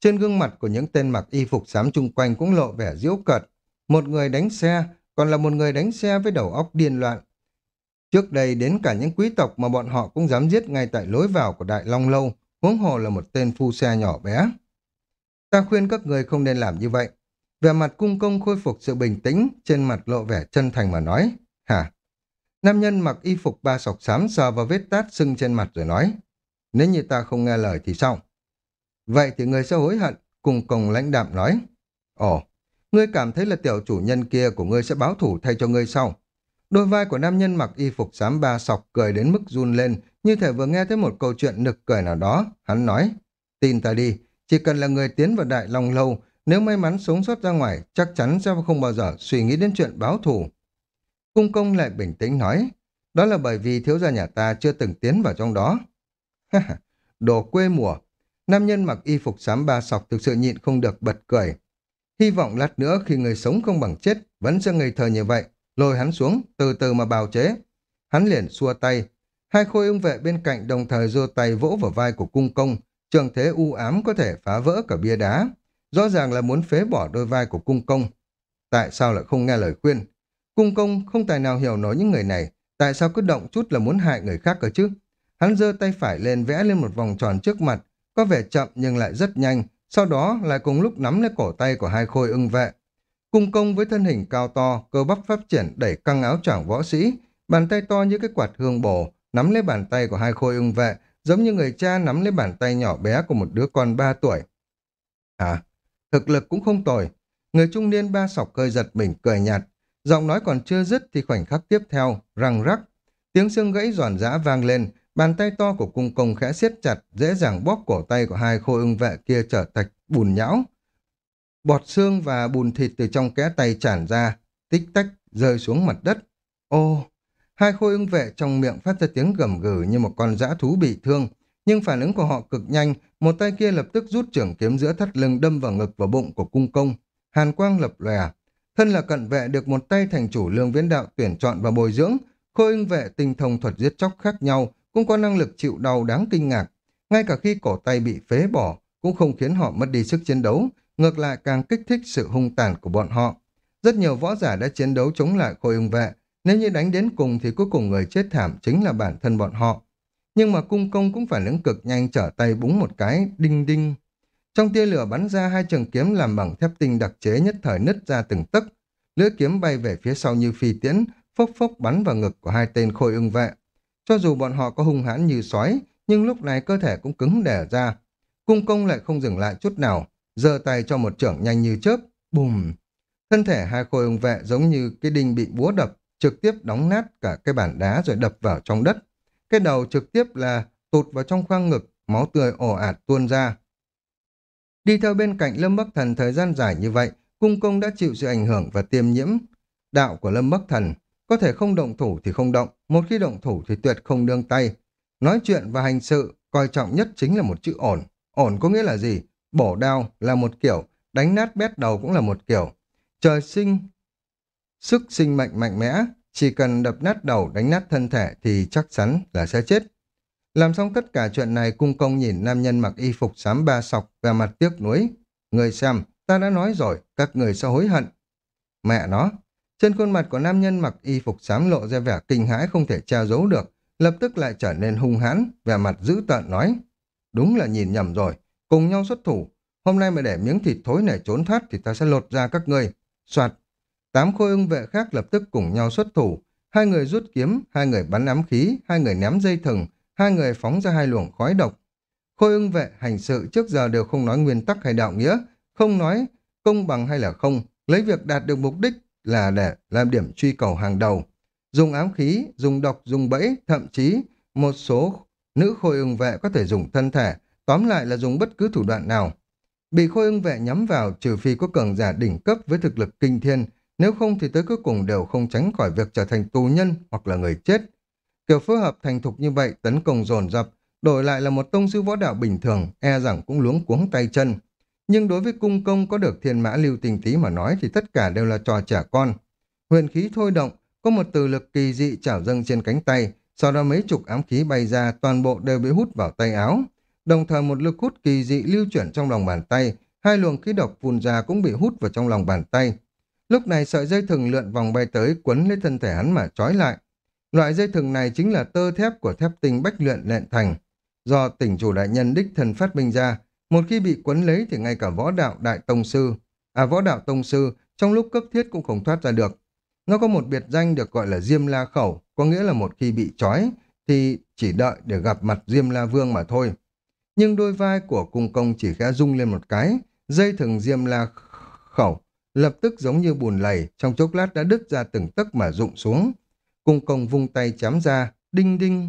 Trên gương mặt của những tên mặc y phục sám chung quanh cũng lộ vẻ diễu cợt. Một người đánh xe, còn là một người đánh xe với đầu óc điên loạn. Trước đây đến cả những quý tộc mà bọn họ cũng dám giết ngay tại lối vào của Đại Long Lâu, huống hồ là một tên phu xe nhỏ bé. Ta khuyên các người không nên làm như vậy. Về mặt cung công khôi phục sự bình tĩnh, trên mặt lộ vẻ chân thành mà nói. Hả? Nam nhân mặc y phục ba sọc xám sờ vào vết tát sưng trên mặt rồi nói. Nếu như ta không nghe lời thì sao? Vậy thì người sẽ hối hận, cung công lãnh đạm nói. Ồ, ngươi cảm thấy là tiểu chủ nhân kia của ngươi sẽ báo thủ thay cho ngươi sau. Đôi vai của nam nhân mặc y phục xám ba sọc cười đến mức run lên, như thể vừa nghe thấy một câu chuyện nực cười nào đó. Hắn nói, tin ta đi, chỉ cần là người tiến vào đại long lâu, nếu may mắn sống sót ra ngoài, chắc chắn sẽ không bao giờ suy nghĩ đến chuyện báo thù. Cung công lại bình tĩnh nói, đó là bởi vì thiếu gia nhà ta chưa từng tiến vào trong đó. Đồ quê mùa, nam nhân mặc y phục xám ba sọc thực sự nhịn không được bật cười. Hy vọng lát nữa khi người sống không bằng chết, vẫn sẽ ngây thơ như vậy, lôi hắn xuống, từ từ mà bào chế. Hắn liền xua tay, hai khôi ưng vệ bên cạnh đồng thời giơ tay vỗ vào vai của cung công, trường thế u ám có thể phá vỡ cả bia đá. Rõ ràng là muốn phế bỏ đôi vai của cung công. Tại sao lại không nghe lời khuyên? Cung công không tài nào hiểu nổi những người này, tại sao cứ động chút là muốn hại người khác cơ chứ? Hắn giơ tay phải lên vẽ lên một vòng tròn trước mặt, có vẻ chậm nhưng lại rất nhanh, sau đó lại cùng lúc nắm lấy cổ tay của hai khôi ưng vệ. Cung công với thân hình cao to, cơ bắp phát triển đẩy căng áo choàng võ sĩ, bàn tay to như cái quạt hương bổ, nắm lấy bàn tay của hai khôi ưng vệ, giống như người cha nắm lấy bàn tay nhỏ bé của một đứa con ba tuổi. À, thực lực cũng không tồi. Người trung niên ba sọc cơi giật mình cười nhạt, giọng nói còn chưa dứt thì khoảnh khắc tiếp theo, răng rắc. Tiếng xương gãy giòn giã vang lên, bàn tay to của cung công khẽ siết chặt, dễ dàng bóp cổ tay của hai khôi ưng vệ kia trở thạch bùn nhão. Bọt xương và bùn thịt từ trong kẽ tay tràn ra, tích tách rơi xuống mặt đất. Ô, hai khôi ưng vệ trong miệng phát ra tiếng gầm gừ như một con dã thú bị thương, nhưng phản ứng của họ cực nhanh, một tay kia lập tức rút trưởng kiếm giữa thắt lưng đâm vào ngực và bụng của cung công. Hàn quang lập lòe, thân là cận vệ được một tay thành chủ lương viễn đạo tuyển chọn và bồi dưỡng, khôi ưng vệ tinh thông thuật giết chóc khác nhau, cũng có năng lực chịu đau đáng kinh ngạc. Ngay cả khi cổ tay bị phế bỏ, cũng không khiến họ mất đi sức chiến đấu, ngược lại càng kích thích sự hung tàn của bọn họ. Rất nhiều võ giả đã chiến đấu chống lại khôi ưng vệ, nếu như đánh đến cùng thì cuối cùng người chết thảm chính là bản thân bọn họ. Nhưng mà cung công cũng phản ứng cực nhanh trở tay búng một cái, đinh đinh. Trong tia lửa bắn ra hai trường kiếm làm bằng thép tinh đặc chế nhất thời nứt ra từng tấc. Lưỡi kiếm bay về phía sau như phi tiễn, phốc phốc bắn vào ngực của hai tên khôi ưng vệ. Cho dù bọn họ có hung hãn như sói, nhưng lúc này cơ thể cũng cứng đẻ ra. Cung công lại không dừng lại chút nào, giơ tay cho một trưởng nhanh như chớp, bùm. Thân thể hai khôi ông vệ giống như cái đinh bị búa đập, trực tiếp đóng nát cả cái bản đá rồi đập vào trong đất. Cái đầu trực tiếp là tụt vào trong khoang ngực, máu tươi ồ ạt tuôn ra. Đi theo bên cạnh Lâm Bắc Thần thời gian dài như vậy, cung công đã chịu sự ảnh hưởng và tiêm nhiễm. Đạo của Lâm Bắc Thần có thể không động thủ thì không động, một khi động thủ thì tuyệt không đương tay. Nói chuyện và hành sự, coi trọng nhất chính là một chữ ổn. Ổn có nghĩa là gì? Bổ đao là một kiểu, đánh nát bét đầu cũng là một kiểu. Trời sinh, sức sinh mệnh mạnh mẽ, chỉ cần đập nát đầu đánh nát thân thể thì chắc chắn là sẽ chết. Làm xong tất cả chuyện này cung công nhìn nam nhân mặc y phục xám ba sọc và mặt tiếc nuối. Người xem, ta đã nói rồi, các người sẽ hối hận. Mẹ nó, trên khuôn mặt của nam nhân mặc y phục xám lộ ra vẻ kinh hãi không thể che giấu được, lập tức lại trở nên hung hãn, vẻ mặt dữ tợn nói. Đúng là nhìn nhầm rồi, cùng nhau xuất thủ. Hôm nay mà để miếng thịt thối này trốn thoát thì ta sẽ lột ra các ngươi. Soạt, tám khôi ưng vệ khác lập tức cùng nhau xuất thủ. Hai người rút kiếm, hai người bắn ám khí, hai người ném dây thừng, hai người phóng ra hai luồng khói độc. Khôi ưng vệ hành sự trước giờ đều không nói nguyên tắc hay đạo nghĩa, không nói công bằng hay là không, lấy việc đạt được mục đích là để làm điểm truy cầu hàng đầu. Dùng ám khí, dùng độc, dùng bẫy, thậm chí một số nữ khôi ưng vệ có thể dùng thân thể, tóm lại là dùng bất cứ thủ đoạn nào. Bị khôi ưng vệ nhắm vào trừ phi có cường giả đỉnh cấp với thực lực kinh thiên, nếu không thì tới cuối cùng đều không tránh khỏi việc trở thành tù nhân hoặc là người chết. Kiểu phối hợp thành thục như vậy tấn công dồn dập, đổi lại là một tông sư võ đạo bình thường, e rằng cũng luống cuống tay chân. Nhưng đối với cung công có được thiên mã lưu tình tí mà nói thì tất cả đều là trò trẻ con. Huyền khí thôi động, có một từ lực kỳ dị chảo dâng trên cánh tay, sau đó mấy chục ám khí bay ra, toàn bộ đều bị hút vào tay áo. Đồng thời một lực hút kỳ dị lưu chuyển trong lòng bàn tay, hai luồng khí độc phun ra cũng bị hút vào trong lòng bàn tay. Lúc này sợi dây thừng lượn vòng bay tới quấn lấy thân thể hắn mà trói lại. Loại dây thừng này chính là tơ thép của thép tinh bách luyện luyện thành. Do tỉnh chủ đại nhân đích thần phát minh ra, một khi bị quấn lấy thì ngay cả võ đạo đại tông sư, à võ đạo tông sư trong lúc cấp thiết cũng không thoát ra được. Nó có một biệt danh được gọi là Diêm La Khẩu, có nghĩa là một khi bị trói thì chỉ đợi để gặp mặt Diêm La Vương mà thôi. Nhưng đôi vai của cung công chỉ khẽ rung lên một cái, dây thừng Diêm La Khẩu lập tức giống như bùn lầy, trong chốc lát đã đứt ra từng tấc mà rụng xuống. Cung công vung tay chém ra, đinh đinh.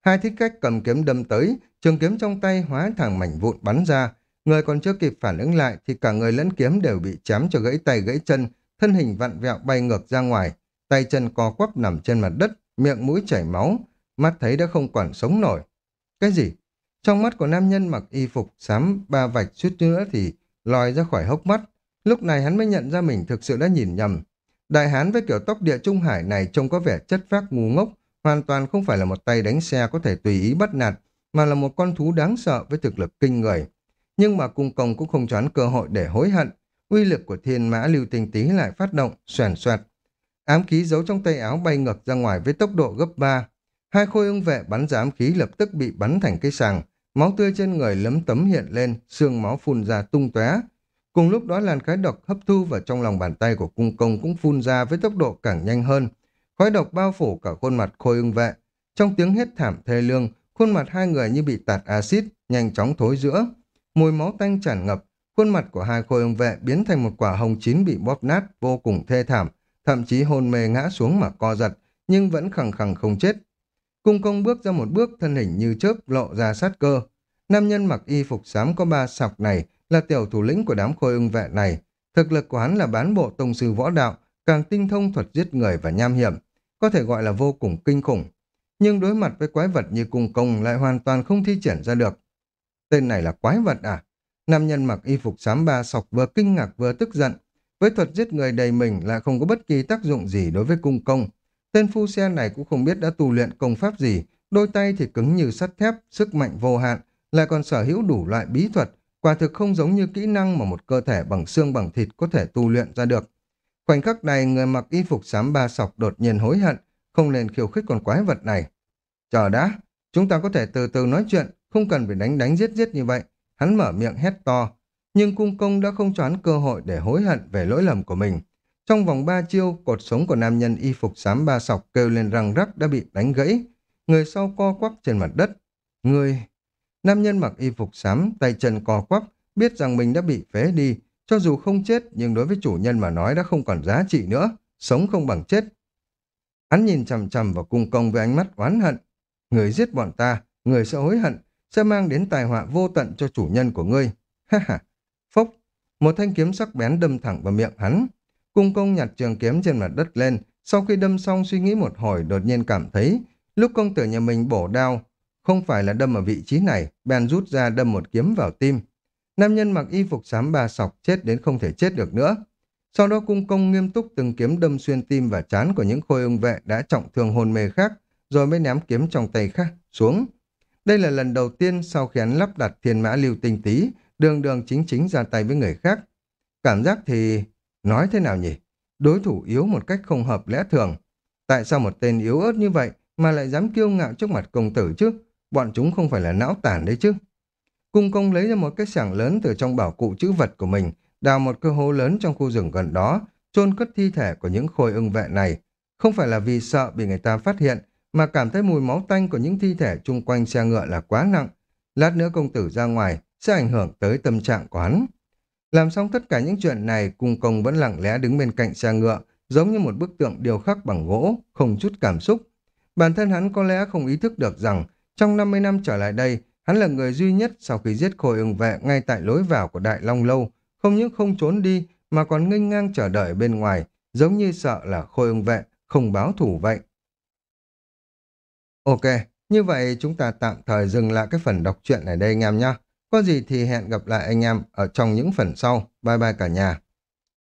Hai thích cách cầm kiếm đâm tới, trường kiếm trong tay hóa thẳng mảnh vụn bắn ra. Người còn chưa kịp phản ứng lại thì cả người lẫn kiếm đều bị chém cho gãy tay gãy chân, thân hình vặn vẹo bay ngược ra ngoài, tay chân co quắp nằm trên mặt đất, miệng mũi chảy máu, mắt thấy đã không còn sống nổi. Cái gì? Trong mắt của nam nhân mặc y phục xám ba vạch suýt nữa thì lòi ra khỏi hốc mắt. Lúc này hắn mới nhận ra mình thực sự đã nhìn nhầm. Đại hán với kiểu tóc địa trung hải này trông có vẻ chất phác ngu ngốc, hoàn toàn không phải là một tay đánh xe có thể tùy ý bắt nạt, mà là một con thú đáng sợ với thực lực kinh người. Nhưng mà cung công cũng không choán cơ hội để hối hận, uy lực của thiên mã lưu tinh tí lại phát động, xoèn xoẹt. Ám khí giấu trong tay áo bay ngược ra ngoài với tốc độ gấp 3. Hai khôi ưng vệ bắn ra ám khí lập tức bị bắn thành cây sàng, máu tươi trên người lấm tấm hiện lên, xương máu phun ra tung tóe. Cùng lúc đó làn khói độc hấp thu vào trong lòng bàn tay của cung công cũng phun ra với tốc độ càng nhanh hơn. Khói độc bao phủ cả khuôn mặt khôi ưng vệ. Trong tiếng hét thảm thê lương, khuôn mặt hai người như bị tạt axit nhanh chóng thối giữa. Mùi máu tanh tràn ngập, khuôn mặt của hai khôi ưng vệ biến thành một quả hồng chín bị bóp nát vô cùng thê thảm, thậm chí hôn mê ngã xuống mà co giật, nhưng vẫn khẳng khẳng không chết. Cung công bước ra một bước thân hình như chớp lộ ra sát cơ. Nam nhân mặc y phục xám có ba sọc này là tiểu thủ lĩnh của đám khôi ưng vệ này. Thực lực của hắn là bán bộ tông sư võ đạo, càng tinh thông thuật giết người và nham hiểm, có thể gọi là vô cùng kinh khủng. Nhưng đối mặt với quái vật như cung công lại hoàn toàn không thi triển ra được. Tên này là quái vật à? Nam nhân mặc y phục xám ba sọc vừa kinh ngạc vừa tức giận. Với thuật giết người đầy mình lại không có bất kỳ tác dụng gì đối với cung công. Tên phu xe này cũng không biết đã tu luyện công pháp gì, đôi tay thì cứng như sắt thép, sức mạnh vô hạn, lại còn sở hữu đủ loại bí thuật, quả thực không giống như kỹ năng mà một cơ thể bằng xương bằng thịt có thể tu luyện ra được. Khoảnh khắc này người mặc y phục xám ba sọc đột nhiên hối hận, không nên khiêu khích con quái vật này. Chờ đã, chúng ta có thể từ từ nói chuyện, không cần phải đánh đánh giết giết như vậy. Hắn mở miệng hét to, nhưng cung công đã không choán cơ hội để hối hận về lỗi lầm của mình. Trong vòng ba chiêu, cột sống của nam nhân y phục xám ba sọc kêu lên răng rắc đã bị đánh gãy. Người sau co quắp trên mặt đất. Người... Nam nhân mặc y phục xám, tay chân co quắp, biết rằng mình đã bị phế đi. Cho dù không chết, nhưng đối với chủ nhân mà nói đã không còn giá trị nữa. Sống không bằng chết. Hắn nhìn chằm chằm vào cung công với ánh mắt oán hận. Người giết bọn ta, người sẽ hối hận, sẽ mang đến tai họa vô tận cho chủ nhân của ngươi. Ha ha, phốc, một thanh kiếm sắc bén đâm thẳng vào miệng hắn. Cung công nhặt trường kiếm trên mặt đất lên, sau khi đâm xong suy nghĩ một hồi đột nhiên cảm thấy, lúc công tử nhà mình bổ đao, không phải là đâm ở vị trí này, bèn rút ra đâm một kiếm vào tim. Nam nhân mặc y phục xám ba sọc chết đến không thể chết được nữa. Sau đó cung công nghiêm túc từng kiếm đâm xuyên tim và chán của những khôi ưng vệ đã trọng thương hôn mê khác, rồi mới ném kiếm trong tay khác xuống. Đây là lần đầu tiên sau khi hắn lắp đặt thiên mã lưu tinh tí, đường đường chính chính ra tay với người khác. Cảm giác thì nói thế nào nhỉ? Đối thủ yếu một cách không hợp lẽ thường. Tại sao một tên yếu ớt như vậy mà lại dám kiêu ngạo trước mặt công tử chứ? Bọn chúng không phải là não tản đấy chứ? Cung công lấy ra một cái sảng lớn từ trong bảo cụ chữ vật của mình, đào một cơ hố lớn trong khu rừng gần đó, chôn cất thi thể của những khôi ưng vệ này. Không phải là vì sợ bị người ta phát hiện, mà cảm thấy mùi máu tanh của những thi thể chung quanh xe ngựa là quá nặng. Lát nữa công tử ra ngoài sẽ ảnh hưởng tới tâm trạng của hắn. Làm xong tất cả những chuyện này, cung công vẫn lặng lẽ đứng bên cạnh xe ngựa, giống như một bức tượng điêu khắc bằng gỗ, không chút cảm xúc. Bản thân hắn có lẽ không ý thức được rằng, trong 50 năm trở lại đây, hắn là người duy nhất sau khi giết khôi ưng vệ ngay tại lối vào của Đại Long Lâu, không những không trốn đi mà còn nghênh ngang chờ đợi bên ngoài, giống như sợ là khôi ưng vệ không báo thủ vậy. Ok, Như vậy chúng ta tạm thời dừng lại cái phần đọc truyện ở đây anh em nhé. Có gì thì hẹn gặp lại anh em ở trong những phần sau. Bye bye cả nhà.